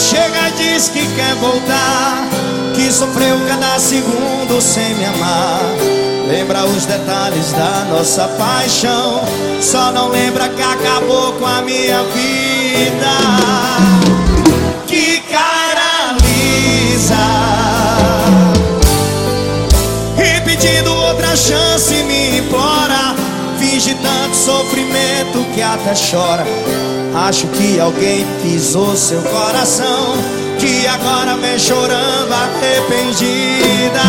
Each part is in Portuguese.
chega e diz que quer voltar Que sofreu cada segundo sem me amar. Lembra os detalhes da nossa paixão Só não lembra que acabou com a minha vida. Que cara lisa. Pedindo outra chance Finge tanto sofrimento que até chora. Acho que alguém pisou seu coração Que agora vem chorando arrependida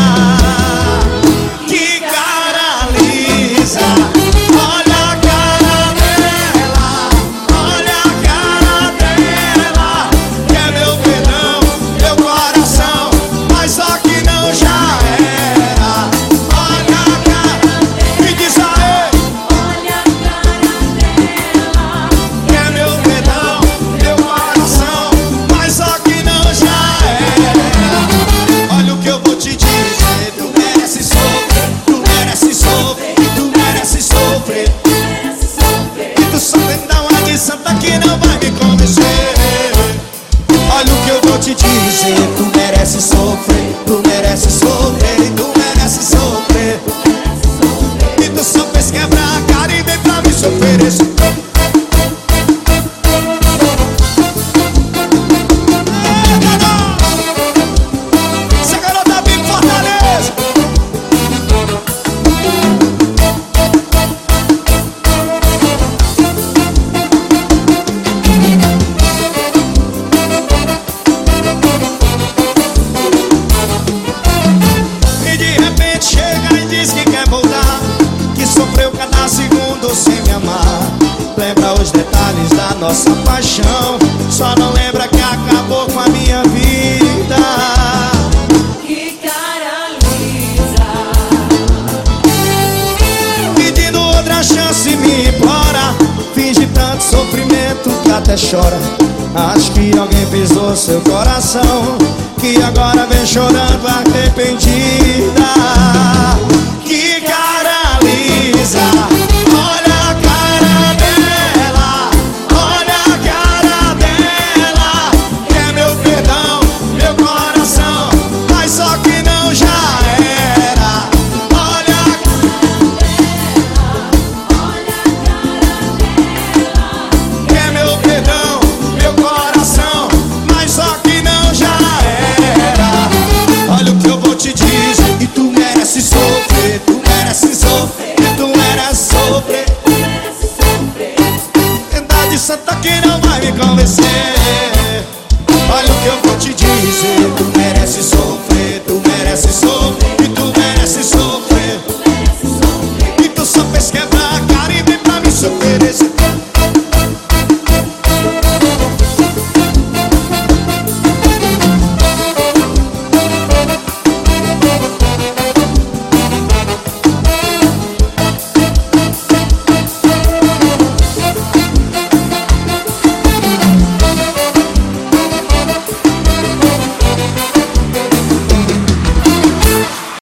Thank you. Oferecer os detalhes da nossa paixão. Só não lembra que acabou com a minha vida. Que cara lisa Pedindo outra chance me implora. Finge tanto sofrimento que até chora. Acho que alguém pisou seu coração. Que agora vem chorando arrependida